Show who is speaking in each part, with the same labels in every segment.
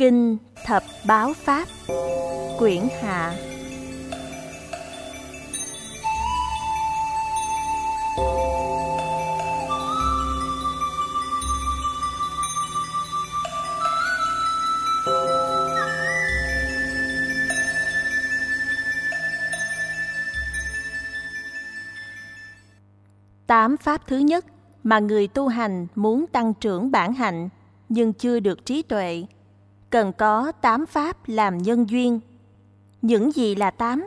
Speaker 1: Kinh Thập Báo Pháp, Quyển Hạ. Tám pháp thứ nhất mà người tu hành muốn tăng trưởng bản hạnh nhưng chưa được trí tuệ cần có tám pháp làm nhân duyên. Những gì là tám?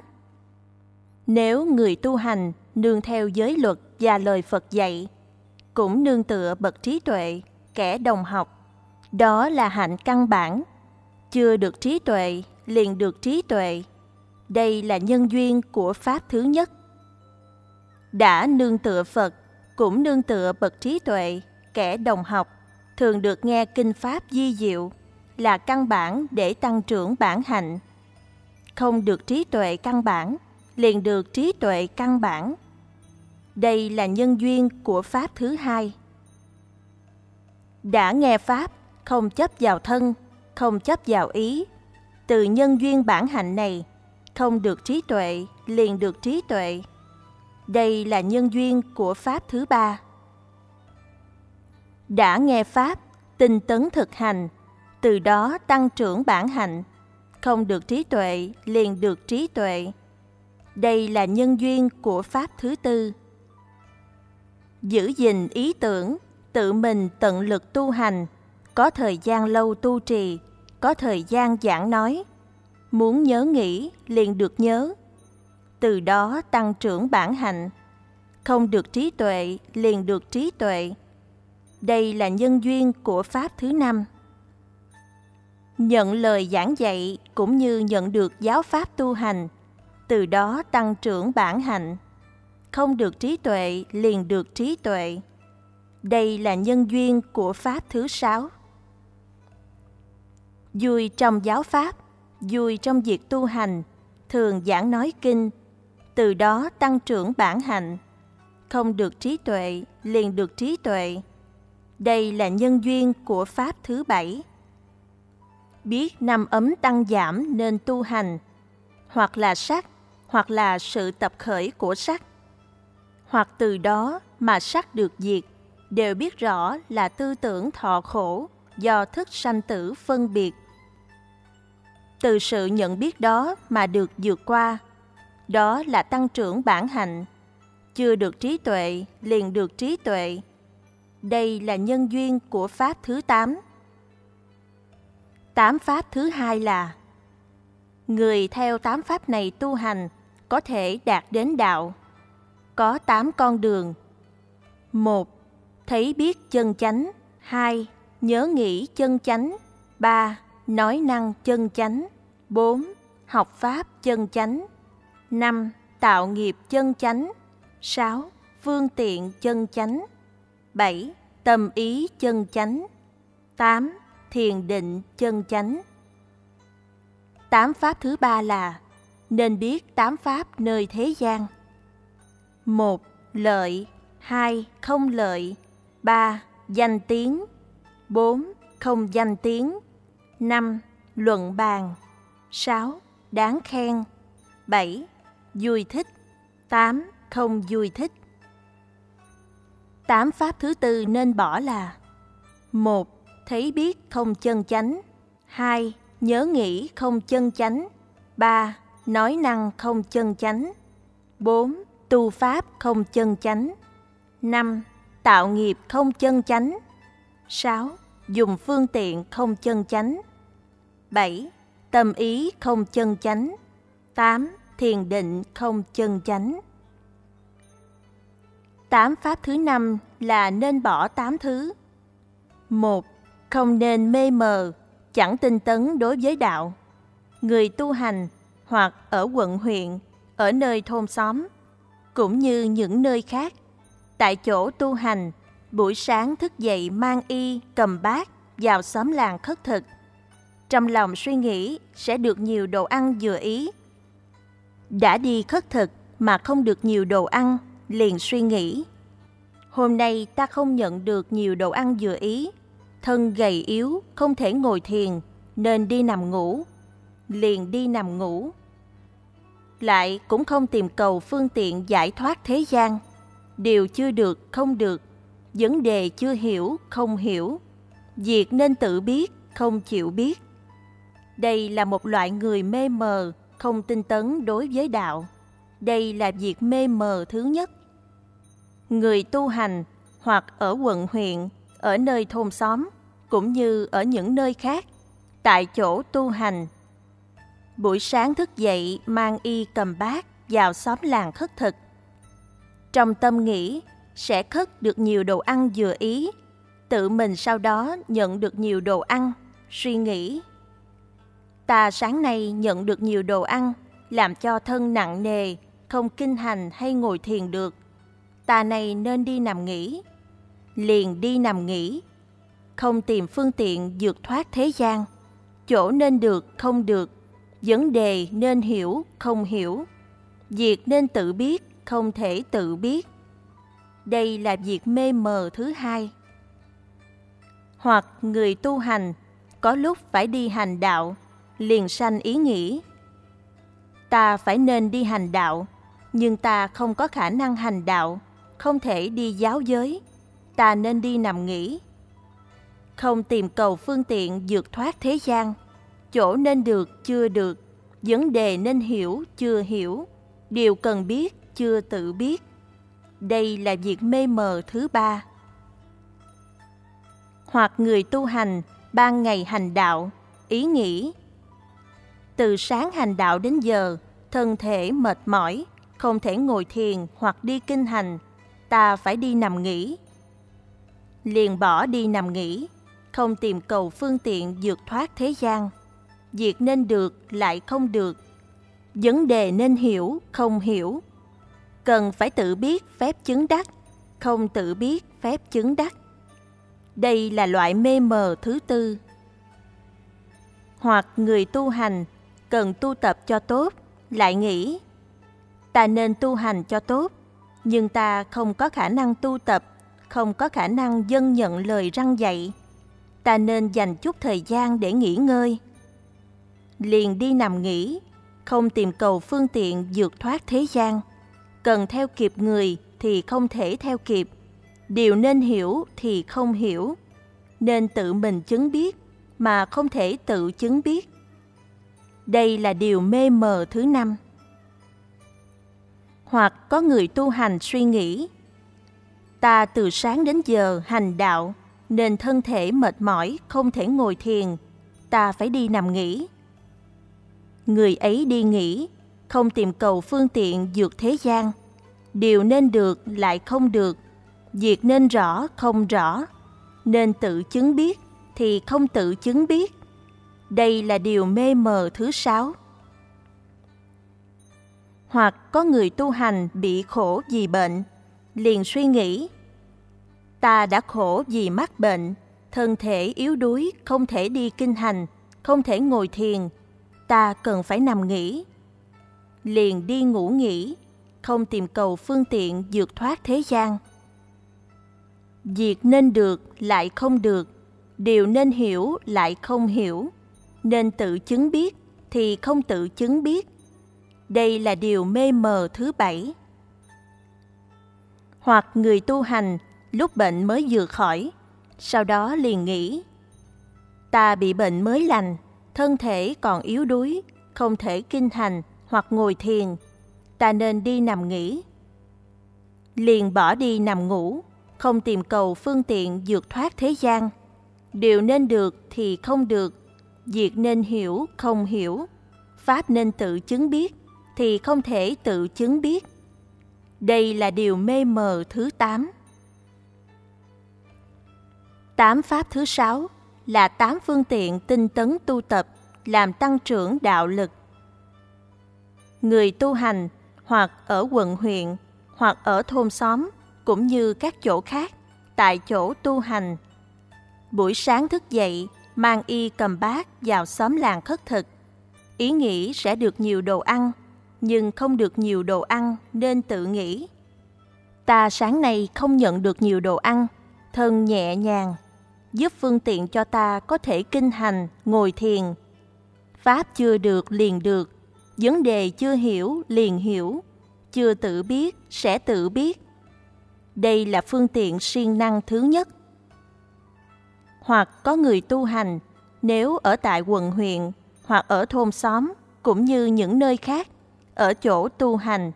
Speaker 1: Nếu người tu hành nương theo giới luật và lời Phật dạy, cũng nương tựa bậc trí tuệ, kẻ đồng học, đó là hạnh căn bản. Chưa được trí tuệ, liền được trí tuệ. Đây là nhân duyên của pháp thứ nhất. Đã nương tựa Phật, cũng nương tựa bậc trí tuệ, kẻ đồng học, thường được nghe kinh pháp di diệu là căn bản để tăng trưởng bản hạnh. Không được trí tuệ căn bản, liền được trí tuệ căn bản. Đây là nhân duyên của pháp thứ hai. Đã nghe pháp, không chấp vào thân, không chấp vào ý. Từ nhân duyên bản hạnh này, không được trí tuệ, liền được trí tuệ. Đây là nhân duyên của pháp thứ ba. Đã nghe pháp, tinh tấn thực hành, từ đó tăng trưởng bản hạnh. Không được trí tuệ, liền được trí tuệ. Đây là nhân duyên của Pháp thứ tư. Giữ gìn ý tưởng, tự mình tận lực tu hành, có thời gian lâu tu trì, có thời gian giảng nói. Muốn nhớ nghĩ, liền được nhớ. Từ đó tăng trưởng bản hạnh. Không được trí tuệ, liền được trí tuệ. Đây là nhân duyên của Pháp thứ năm nhận lời giảng dạy cũng như nhận được giáo pháp tu hành, từ đó tăng trưởng bản hạnh. Không được trí tuệ liền được trí tuệ. Đây là nhân duyên của pháp thứ sáu. Vui trong giáo pháp, vui trong việc tu hành, thường giảng nói kinh, từ đó tăng trưởng bản hạnh. Không được trí tuệ liền được trí tuệ. Đây là nhân duyên của pháp thứ bảy biết năm ấm tăng giảm nên tu hành, hoặc là sắc, hoặc là sự tập khởi của sắc. Hoặc từ đó mà sắc được diệt, đều biết rõ là tư tưởng thọ khổ do thức sanh tử phân biệt. Từ sự nhận biết đó mà được vượt qua, đó là tăng trưởng bản hạnh. Chưa được trí tuệ, liền được trí tuệ. Đây là nhân duyên của Pháp thứ 8. Tám pháp thứ hai là, Người theo tám pháp này tu hành có thể đạt đến đạo. Có tám con đường. một, Thấy biết chân chánh. hai, Nhớ nghĩ chân chánh. ba, Nói năng chân chánh. bốn, Học pháp chân chánh. năm, Tạo nghiệp chân chánh. sáu, Phương tiện chân chánh. bảy, Tâm ý chân chánh. tám thiền định chân chánh. Tám pháp thứ ba là nên biết tám pháp nơi thế gian. một, Lợi. Hai, Không lợi. Ba, Danh tiếng. Bốn, Không danh tiếng. Năm, Luận bàn. Sáu, Đáng khen. Bảy, Vui thích. Tám, Không vui thích. Tám pháp thứ tư nên bỏ là một thấy biết không chân chánh. 2. Nhớ nghĩ không chân chánh. 3. Nói năng không chân chánh. 4. Tu pháp không chân chánh. 5. Tạo nghiệp không chân chánh. 6. Dùng phương tiện không chân chánh. 7. Tâm ý không chân chánh. 8. Thiền định không chân chánh. Tám pháp thứ năm là nên bỏ tám thứ. 1 không nên mê mờ, chẳng tinh tấn đối với đạo. Người tu hành hoặc ở quận huyện, ở nơi thôn xóm, cũng như những nơi khác, tại chỗ tu hành, buổi sáng thức dậy mang y, cầm bát, vào xóm làng khất thực. Trong lòng suy nghĩ sẽ được nhiều đồ ăn vừa ý. Đã đi khất thực mà không được nhiều đồ ăn, liền suy nghĩ. Hôm nay ta không nhận được nhiều đồ ăn vừa ý, thân gầy yếu, không thể ngồi thiền, nên đi nằm ngủ, liền đi nằm ngủ. Lại cũng không tìm cầu phương tiện giải thoát thế gian, điều chưa được không được, vấn đề chưa hiểu không hiểu, việc nên tự biết không chịu biết. Đây là một loại người mê mờ, không tinh tấn đối với đạo. Đây là việc mê mờ thứ nhất. Người tu hành hoặc ở quận huyện, ở nơi thôn xóm, cũng như ở những nơi khác, tại chỗ tu hành. Buổi sáng thức dậy mang y cầm bát vào xóm làng khất thực. Trong tâm nghĩ sẽ khất được nhiều đồ ăn vừa ý, tự mình sau đó nhận được nhiều đồ ăn, suy nghĩ. Ta sáng nay nhận được nhiều đồ ăn, làm cho thân nặng nề, không kinh hành hay ngồi thiền được. Ta này nên đi nằm nghỉ. Liền đi nằm nghỉ, không tìm phương tiện vượt thoát thế gian. Chỗ nên được không được, vấn đề nên hiểu không hiểu, việc nên tự biết không thể tự biết. Đây là việc mê mờ thứ hai. Hoặc người tu hành có lúc phải đi hành đạo, liền sanh ý nghĩ. Ta phải nên đi hành đạo, nhưng ta không có khả năng hành đạo, không thể đi giáo giới, ta nên đi nằm nghỉ. Không tìm cầu phương tiện vượt thoát thế gian, chỗ nên được chưa được, vấn đề nên hiểu chưa hiểu, điều cần biết chưa tự biết. Đây là việc mê mờ thứ ba. Hoặc người tu hành, ban ngày hành đạo, ý nghĩ. Từ sáng hành đạo đến giờ, thân thể mệt mỏi, không thể ngồi thiền hoặc đi kinh hành, ta phải đi nằm nghỉ. Liền bỏ đi nằm nghỉ, không tìm cầu phương tiện vượt thoát thế gian. Việc nên được lại không được, vấn đề nên hiểu không hiểu. Cần phải tự biết phép chứng đắc, không tự biết phép chứng đắc. Đây là loại mê mờ thứ tư. Hoặc người tu hành cần tu tập cho tốt, lại nghĩ ta nên tu hành cho tốt, nhưng ta không có khả năng tu tập, không có khả năng dân nhận lời răng dạy. Ta nên dành chút thời gian để nghỉ ngơi. Liền đi nằm nghỉ, không tìm cầu phương tiện vượt thoát thế gian. Cần theo kịp người thì không thể theo kịp. Điều nên hiểu thì không hiểu. Nên tự mình chứng biết mà không thể tự chứng biết. Đây là điều mê mờ thứ năm hoặc có người tu hành suy nghĩ ta từ sáng đến giờ hành đạo nên thân thể mệt mỏi không thể ngồi thiền. Ta phải đi nằm nghỉ. Người ấy đi nghỉ không tìm cầu phương tiện dược thế gian. Điều nên được lại không được. Việc nên rõ không rõ. Nên tự chứng biết thì không tự chứng biết. Đây là điều mê mờ thứ sáu. Hoặc có người tu hành bị khổ vì bệnh, liền suy nghĩ, ta đã khổ vì mắc bệnh, thân thể yếu đuối, không thể đi kinh hành, không thể ngồi thiền, ta cần phải nằm nghỉ. Liền đi ngủ nghỉ, không tìm cầu phương tiện vượt thoát thế gian. Việc nên được lại không được, điều nên hiểu lại không hiểu, nên tự chứng biết thì không tự chứng biết, đây là điều mê mờ thứ bảy. Hoặc người tu hành lúc bệnh mới vừa khỏi, sau đó liền nghĩ ta bị bệnh mới lành, thân thể còn yếu đuối, không thể kinh hành hoặc ngồi thiền, ta nên đi nằm nghỉ. Liền bỏ đi nằm ngủ, không tìm cầu phương tiện vượt thoát thế gian. Điều nên được thì không được, việc nên hiểu không hiểu, pháp nên tự chứng biết thì không thể tự chứng biết. Đây là điều mê mờ thứ 8. Tám pháp thứ sáu là tám phương tiện tinh tấn tu tập, làm tăng trưởng đạo lực. Người tu hành, hoặc ở quận huyện, hoặc ở thôn xóm, cũng như các chỗ khác, tại chỗ tu hành. Buổi sáng thức dậy, mang y cầm bát vào xóm làng khất thực. Ý nghĩ sẽ được nhiều đồ ăn nhưng không được nhiều đồ ăn nên tự nghĩ. Ta sáng nay không nhận được nhiều đồ ăn, thân nhẹ nhàng. giúp phương tiện cho ta có thể kinh hành, ngồi thiền. Pháp chưa được liền được, vấn đề chưa hiểu liền hiểu, chưa tự biết sẽ tự biết. Đây là phương tiện siêng năng thứ nhất. Hoặc có người tu hành, nếu ở tại quận huyện hoặc ở thôn xóm cũng như những nơi khác, ở chỗ tu hành.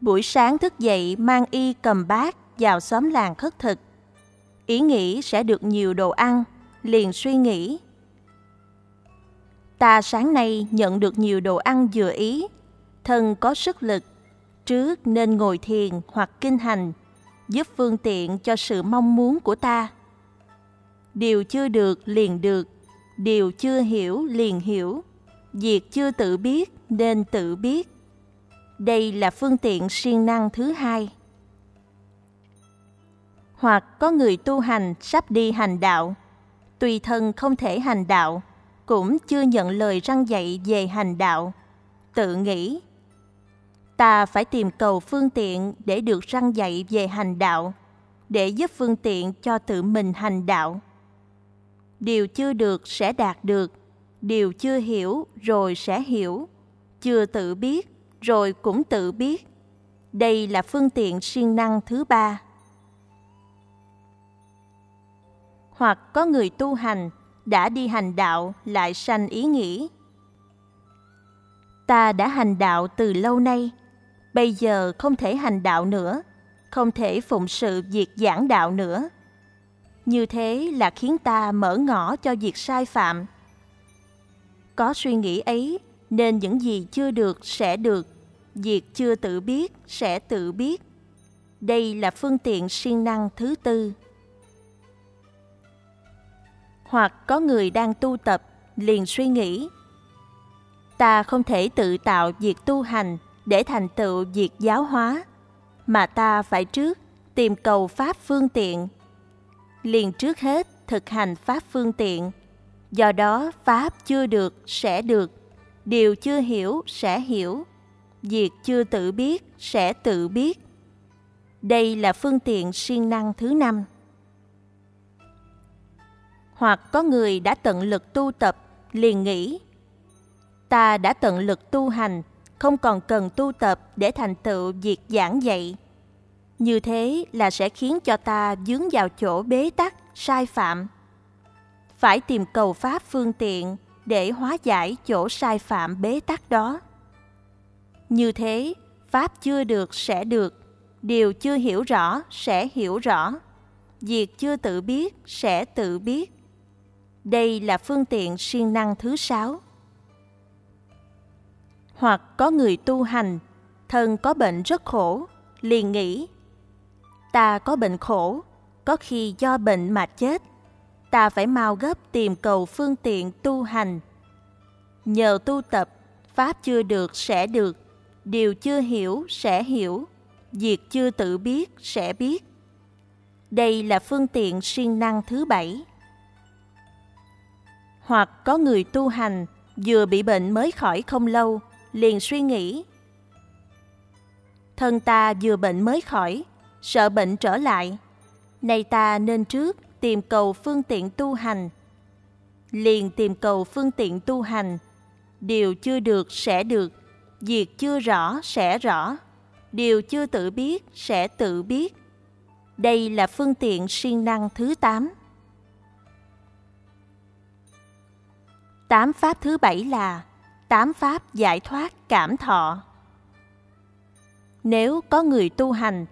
Speaker 1: Buổi sáng thức dậy mang y cầm bát vào xóm làng khất thực. Ý nghĩ sẽ được nhiều đồ ăn, liền suy nghĩ. Ta sáng nay nhận được nhiều đồ ăn vừa ý, thân có sức lực, trước nên ngồi thiền hoặc kinh hành, giúp phương tiện cho sự mong muốn của ta. Điều chưa được liền được, điều chưa hiểu liền hiểu, việc chưa tự biết nên tự biết. Đây là phương tiện siêng năng thứ hai. Hoặc có người tu hành sắp đi hành đạo, tùy thân không thể hành đạo, cũng chưa nhận lời răng dạy về hành đạo, tự nghĩ ta phải tìm cầu phương tiện để được răng dạy về hành đạo, để giúp phương tiện cho tự mình hành đạo. Điều chưa được sẽ đạt được, điều chưa hiểu rồi sẽ hiểu, chưa tự biết rồi cũng tự biết. Đây là phương tiện siêng năng thứ ba. Hoặc có người tu hành đã đi hành đạo lại sanh ý nghĩ. Ta đã hành đạo từ lâu nay, bây giờ không thể hành đạo nữa, không thể phụng sự việc giảng đạo nữa. Như thế là khiến ta mở ngõ cho việc sai phạm. Có suy nghĩ ấy nên những gì chưa được sẽ được, việc chưa tự biết sẽ tự biết. Đây là phương tiện siêng năng thứ tư. Hoặc có người đang tu tập liền suy nghĩ ta không thể tự tạo việc tu hành để thành tựu việc giáo hóa, mà ta phải trước tìm cầu pháp phương tiện. Liền trước hết thực hành pháp phương tiện, do đó pháp chưa được sẽ được, điều chưa hiểu sẽ hiểu, việc chưa tự biết sẽ tự biết. Đây là phương tiện siêng năng thứ năm. Hoặc có người đã tận lực tu tập, liền nghĩ ta đã tận lực tu hành không còn cần tu tập để thành tựu việc giảng dạy. Như thế là sẽ khiến cho ta dướng vào chỗ bế tắc, sai phạm. Phải tìm cầu pháp phương tiện để hóa giải chỗ sai phạm bế tắc đó. Như thế, pháp chưa được sẽ được, điều chưa hiểu rõ sẽ hiểu rõ, việc chưa tự biết sẽ tự biết. Đây là phương tiện siêng năng thứ sáu hoặc có người tu hành, thân có bệnh rất khổ, liền nghĩ, ta có bệnh khổ, có khi do bệnh mà chết, ta phải mau gấp tìm cầu phương tiện tu hành. Nhờ tu tập, pháp chưa được sẽ được, điều chưa hiểu sẽ hiểu, việc chưa tự biết sẽ biết. Đây là phương tiện siêng năng thứ bảy. Hoặc có người tu hành vừa bị bệnh mới khỏi không lâu, liền suy nghĩ. Thân ta vừa bệnh mới khỏi, sợ bệnh trở lại. Nay ta nên trước tìm cầu phương tiện tu hành. Liền tìm cầu phương tiện tu hành. Điều chưa được sẽ được, việc chưa rõ sẽ rõ, điều chưa tự biết sẽ tự biết. Đây là phương tiện siêng năng thứ 8. Tám pháp thứ bảy là tám pháp giải thoát cảm thọ. Nếu có người tu hành,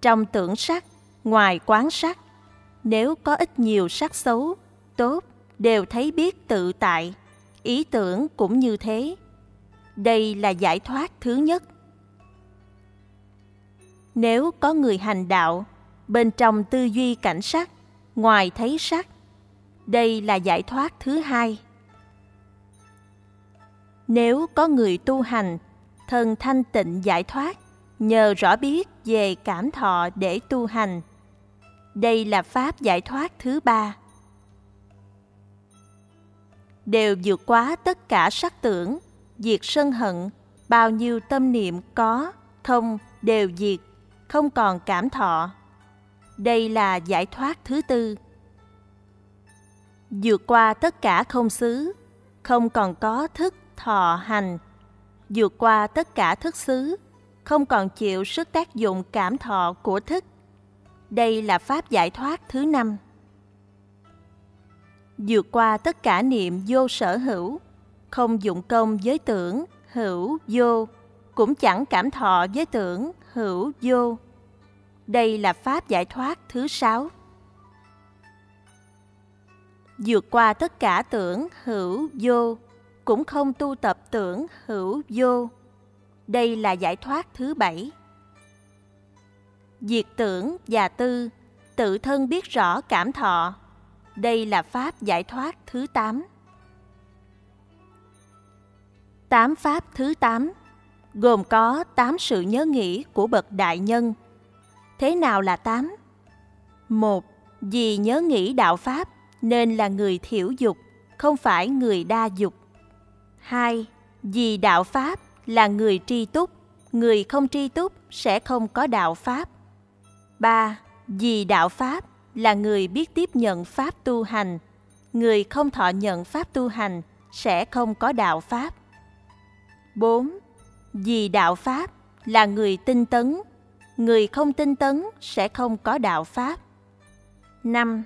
Speaker 1: trong tưởng sắc, ngoài quán sắc, nếu có ít nhiều sắc xấu, tốt, đều thấy biết tự tại, ý tưởng cũng như thế. Đây là giải thoát thứ nhất. Nếu có người hành đạo, bên trong tư duy cảnh sắc, ngoài thấy sắc, đây là giải thoát thứ hai. Nếu có người tu hành, thân thanh tịnh giải thoát, nhờ rõ biết về cảm thọ để tu hành. Đây là pháp giải thoát thứ ba. Đều vượt quá tất cả sắc tưởng, diệt sân hận, bao nhiêu tâm niệm có, không đều diệt, không còn cảm thọ. Đây là giải thoát thứ tư. vượt qua tất cả không xứ, không còn có thức thọ hành, vượt qua tất cả thức xứ, không còn chịu sức tác dụng cảm thọ của thức. Đây là pháp giải thoát thứ năm. Vượt qua tất cả niệm vô sở hữu, không dụng công với tưởng, hữu, vô, cũng chẳng cảm thọ với tưởng, hữu, vô. Đây là pháp giải thoát thứ sáu. Vượt qua tất cả tưởng, hữu, vô, cũng không tu tập tưởng, hữu, vô. Đây là giải thoát thứ bảy. Diệt tưởng và tư, tự thân biết rõ cảm thọ. Đây là pháp giải thoát thứ tám. Tám pháp thứ tám gồm có tám sự nhớ nghĩ của bậc đại nhân. Thế nào là tám? Một, vì nhớ nghĩ đạo pháp nên là người thiểu dục, không phải người đa dục. Hai, vì đạo pháp là người tri túc, người không tri túc sẽ không có đạo pháp. Ba, vì đạo pháp là người biết tiếp nhận pháp tu hành, người không thọ nhận pháp tu hành sẽ không có đạo pháp. 4. Vì đạo Pháp là người tinh tấn, người không tinh tấn sẽ không có đạo Pháp. 5.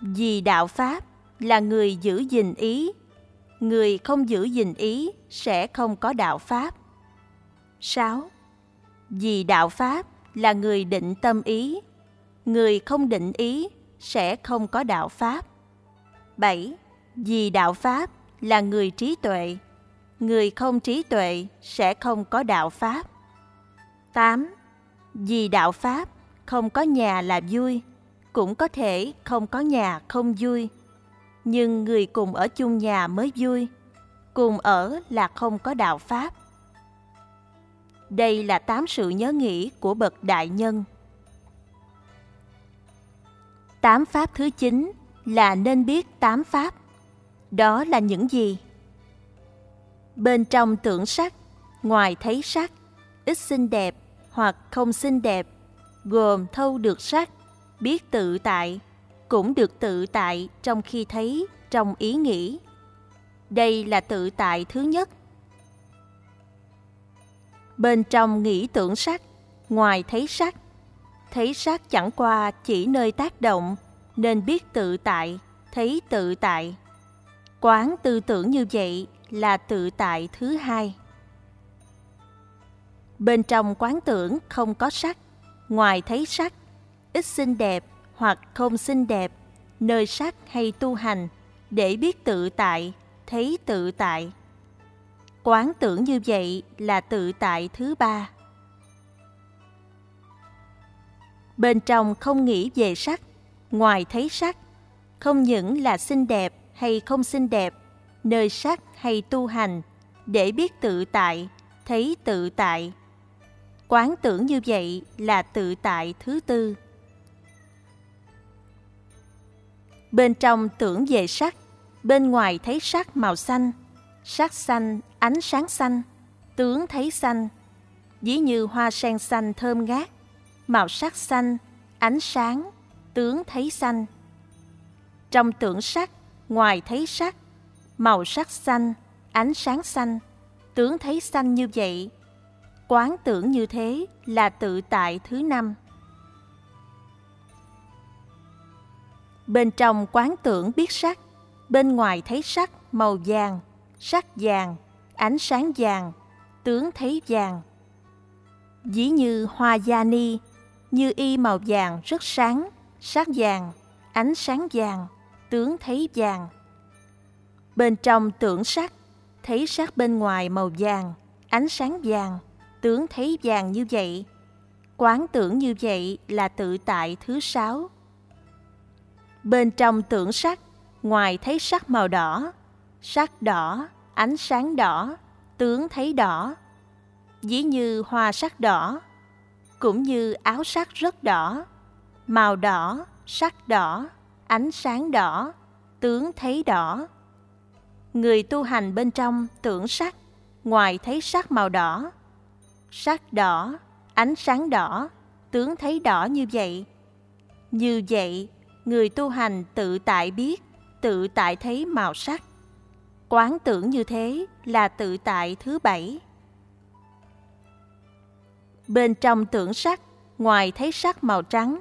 Speaker 1: Vì đạo Pháp là người giữ gìn ý, người không giữ gìn ý sẽ không có đạo Pháp. 6. Vì đạo Pháp là người định tâm ý, người không định ý sẽ không có đạo Pháp. 7. Vì đạo Pháp là người trí tuệ, người không trí tuệ sẽ không có đạo Pháp. 8. Vì đạo Pháp không có nhà là vui, cũng có thể không có nhà không vui. Nhưng người cùng ở chung nhà mới vui, cùng ở là không có đạo Pháp. Đây là tám sự nhớ nghĩ của bậc đại nhân. Tám pháp thứ chín là nên biết tám pháp. Đó là những gì? bên trong tưởng sắc, ngoài thấy sắc, ít xinh đẹp hoặc không xinh đẹp, gồm thâu được sắc, biết tự tại, cũng được tự tại trong khi thấy, trong ý nghĩ. Đây là tự tại thứ nhất. Bên trong nghĩ tưởng sắc, ngoài thấy sắc, thấy sắc chẳng qua chỉ nơi tác động, nên biết tự tại, thấy tự tại. Quán tư tưởng như vậy là tự tại thứ hai. Bên trong quán tưởng không có sắc, ngoài thấy sắc, ít xinh đẹp hoặc không xinh đẹp, nơi sắc hay tu hành, để biết tự tại, thấy tự tại. Quán tưởng như vậy là tự tại thứ ba. Bên trong không nghĩ về sắc, ngoài thấy sắc, không những là xinh đẹp hay không xinh đẹp, nơi sắc hay tu hành để biết tự tại, thấy tự tại. Quán tưởng như vậy là tự tại thứ tư. Bên trong tưởng về sắc, bên ngoài thấy sắc màu xanh, sắc xanh, ánh sáng xanh, tướng thấy xanh, dĩ như hoa sen xanh thơm ngát, màu sắc xanh, ánh sáng, tướng thấy xanh. Trong tưởng sắc, ngoài thấy sắc, màu sắc xanh, ánh sáng xanh, tướng thấy xanh như vậy. Quán tưởng như thế là tự tại thứ năm. Bên trong quán tưởng biết sắc, bên ngoài thấy sắc màu vàng, sắc vàng, ánh sáng vàng, tướng thấy vàng. Dĩ như hoa gia ni, như y màu vàng rất sáng, sắc vàng, ánh sáng vàng, tướng thấy vàng Bên trong tưởng sắc, thấy sắc bên ngoài màu vàng, ánh sáng vàng, tướng thấy vàng như vậy. Quán tưởng như vậy là tự tại thứ sáu. Bên trong tưởng sắc, ngoài thấy sắc màu đỏ, sắc đỏ, ánh sáng đỏ, tướng thấy đỏ. dĩ như hoa sắc đỏ, cũng như áo sắc rất đỏ, màu đỏ, sắc đỏ, ánh sáng đỏ, tướng thấy đỏ người tu hành bên trong tưởng sắc, ngoài thấy sắc màu đỏ. Sắc đỏ, ánh sáng đỏ, tướng thấy đỏ như vậy. Như vậy, người tu hành tự tại biết, tự tại thấy màu sắc. Quán tưởng như thế là tự tại thứ bảy. Bên trong tưởng sắc, ngoài thấy sắc màu trắng,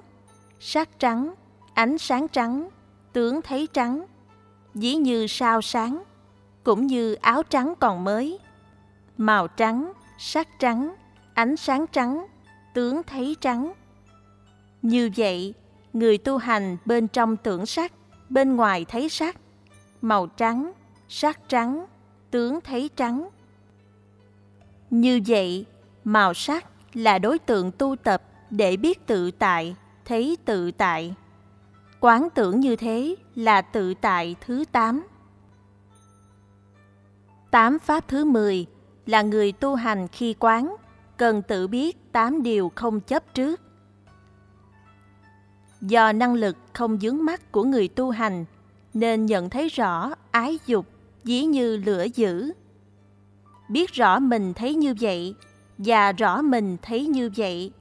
Speaker 1: sắc trắng, ánh sáng trắng, tướng thấy trắng, dĩ như sao sáng, cũng như áo trắng còn mới. Màu trắng, sắc trắng, ánh sáng trắng, tướng thấy trắng. Như vậy, người tu hành bên trong tưởng sắc, bên ngoài thấy sắc, màu trắng, sắc trắng, tướng thấy trắng. Như vậy, màu sắc là đối tượng tu tập để biết tự tại, thấy tự tại. Quán tưởng như thế là tự tại thứ tám. Tám pháp thứ mười là người tu hành khi quán, cần tự biết tám điều không chấp trước. Do năng lực không dướng mắt của người tu hành, nên nhận thấy rõ ái dục dí như lửa dữ. Biết rõ mình thấy như vậy và rõ mình thấy như vậy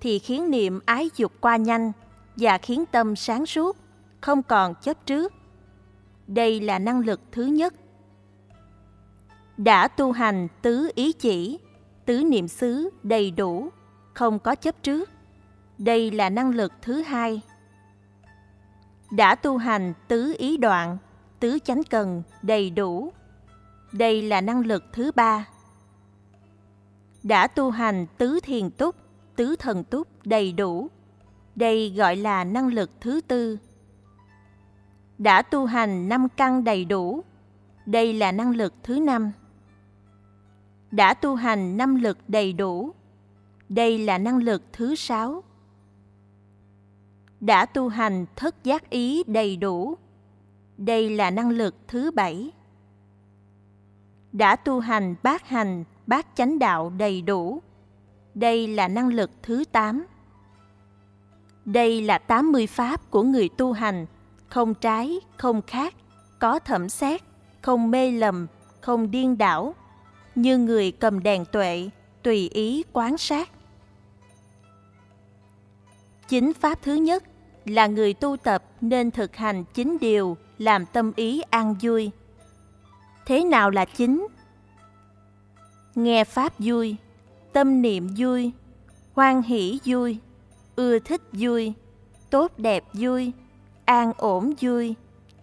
Speaker 1: thì khiến niệm ái dục qua nhanh và khiến tâm sáng suốt, không còn chấp trước. Đây là năng lực thứ nhất. Đã tu hành tứ ý chỉ, tứ niệm xứ đầy đủ, không có chấp trước. Đây là năng lực thứ hai. Đã tu hành tứ ý đoạn, tứ chánh cần đầy đủ. Đây là năng lực thứ ba. Đã tu hành tứ thiền túc, tứ thần túc đầy đủ. Đây gọi là năng lực thứ tư. Đã tu hành năm căn đầy đủ. Đây là năng lực thứ năm. Đã tu hành năm lực đầy đủ. Đây là năng lực thứ sáu. Đã tu hành thất giác ý đầy đủ. Đây là năng lực thứ bảy. Đã tu hành bát hành, bát chánh đạo đầy đủ. Đây là năng lực thứ tám. Đây là 80 pháp của người tu hành, không trái, không khác, có thẩm xét, không mê lầm, không điên đảo, như người cầm đèn tuệ, tùy ý quán sát. Chính pháp thứ nhất là người tu tập nên thực hành chính điều làm tâm ý an vui. Thế nào là chính? Nghe pháp vui, tâm niệm vui, hoan hỷ vui, ưa thích vui, tốt đẹp vui, an ổn vui,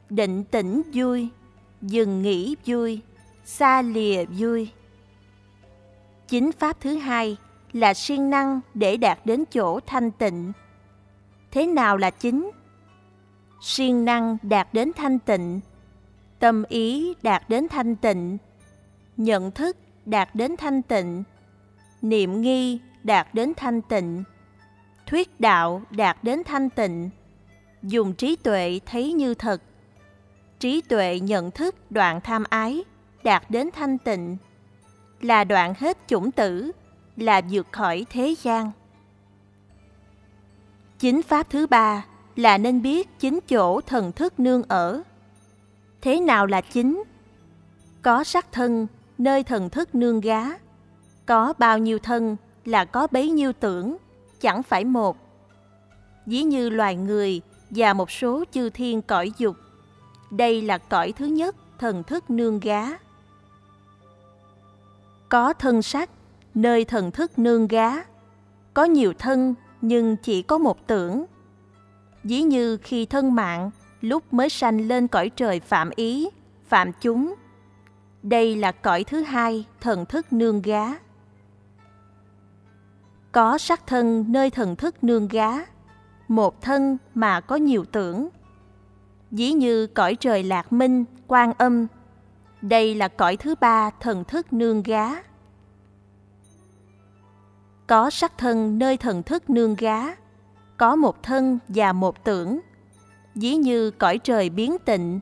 Speaker 1: định tĩnh vui, dừng nghỉ vui, xa lìa vui. Chính pháp thứ hai là siêng năng để đạt đến chỗ thanh tịnh. Thế nào là chính? Siêng năng đạt đến thanh tịnh, tâm ý đạt đến thanh tịnh, nhận thức đạt đến thanh tịnh, niệm nghi đạt đến thanh tịnh, thuyết đạo đạt đến thanh tịnh, dùng trí tuệ thấy như thật, trí tuệ nhận thức đoạn tham ái đạt đến thanh tịnh, là đoạn hết chủng tử, là vượt khỏi thế gian. Chính pháp thứ ba là nên biết chính chỗ thần thức nương ở. Thế nào là chính? Có sắc thân nơi thần thức nương gá. Có bao nhiêu thân là có bấy nhiêu tưởng, chẳng phải một. Dĩ như loài người và một số chư thiên cõi dục. Đây là cõi thứ nhất thần thức nương gá. Có thân sắc, nơi thần thức nương gá. Có nhiều thân nhưng chỉ có một tưởng dĩ như khi thân mạng lúc mới sanh lên cõi trời phạm ý, phạm chúng. Đây là cõi thứ hai thần thức nương gá. Có sắc thân nơi thần thức nương gá, một thân mà có nhiều tưởng. dĩ như cõi trời lạc minh, quan âm. Đây là cõi thứ ba thần thức nương gá. Có sắc thân nơi thần thức nương gá, có một thân và một tưởng. dĩ như cõi trời biến tịnh,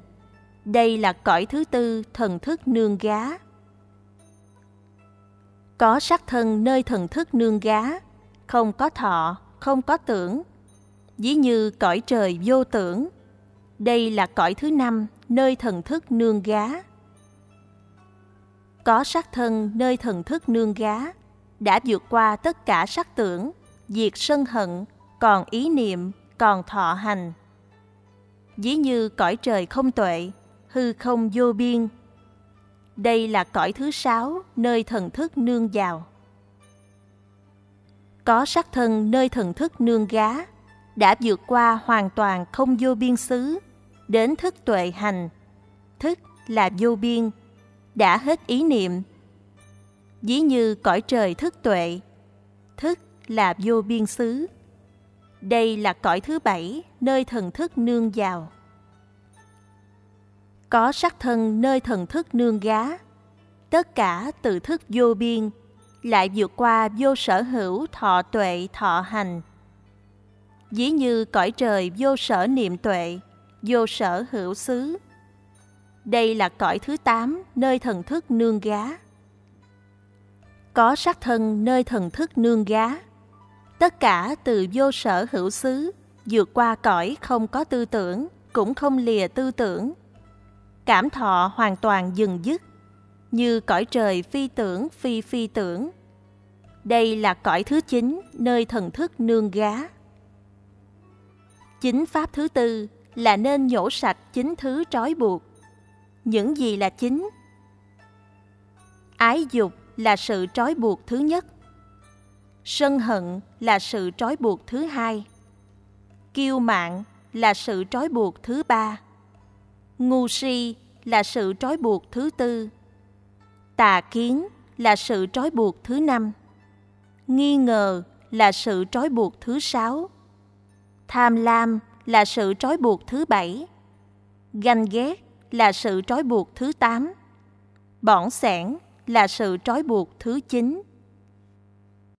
Speaker 1: đây là cõi thứ tư thần thức nương gá. Có sắc thân nơi thần thức nương gá, không có thọ, không có tưởng. dĩ như cõi trời vô tưởng. Đây là cõi thứ năm nơi thần thức nương gá. Có sắc thân nơi thần thức nương gá, đã vượt qua tất cả sắc tưởng, diệt sân hận, còn ý niệm, còn thọ hành. dĩ như cõi trời không tuệ, hư không vô biên. Đây là cõi thứ sáu nơi thần thức nương vào. Có sắc thân nơi thần thức nương gá, đã vượt qua hoàn toàn không vô biên xứ, đến thức tuệ hành. Thức là vô biên, đã hết ý niệm. dĩ như cõi trời thức tuệ, thức là vô biên xứ. Đây là cõi thứ bảy nơi thần thức nương vào. Có sắc thân nơi thần thức nương gá, tất cả từ thức vô biên, lại vượt qua vô sở hữu thọ tuệ thọ hành. dĩ như cõi trời vô sở niệm tuệ, vô sở hữu xứ. Đây là cõi thứ tám nơi thần thức nương gá. Có sắc thân nơi thần thức nương gá. Tất cả từ vô sở hữu xứ, vượt qua cõi không có tư tưởng, cũng không lìa tư tưởng. Cảm thọ hoàn toàn dừng dứt, như cõi trời phi tưởng phi phi tưởng. Đây là cõi thứ chín nơi thần thức nương gá. Chính pháp thứ tư là nên nhổ sạch chính thứ trói buộc. Những gì là chính? Ái dục là sự trói buộc thứ nhất. Sân hận là sự trói buộc thứ hai. Kiêu mạn là sự trói buộc thứ ba. Ngu si là sự trói buộc thứ tư. Tà kiến là sự trói buộc thứ năm. Nghi ngờ là sự trói buộc thứ sáu. Tham lam là sự trói buộc thứ bảy. Ganh ghét là sự trói buộc thứ tám. Bỏng sẻn là sự trói buộc thứ chín.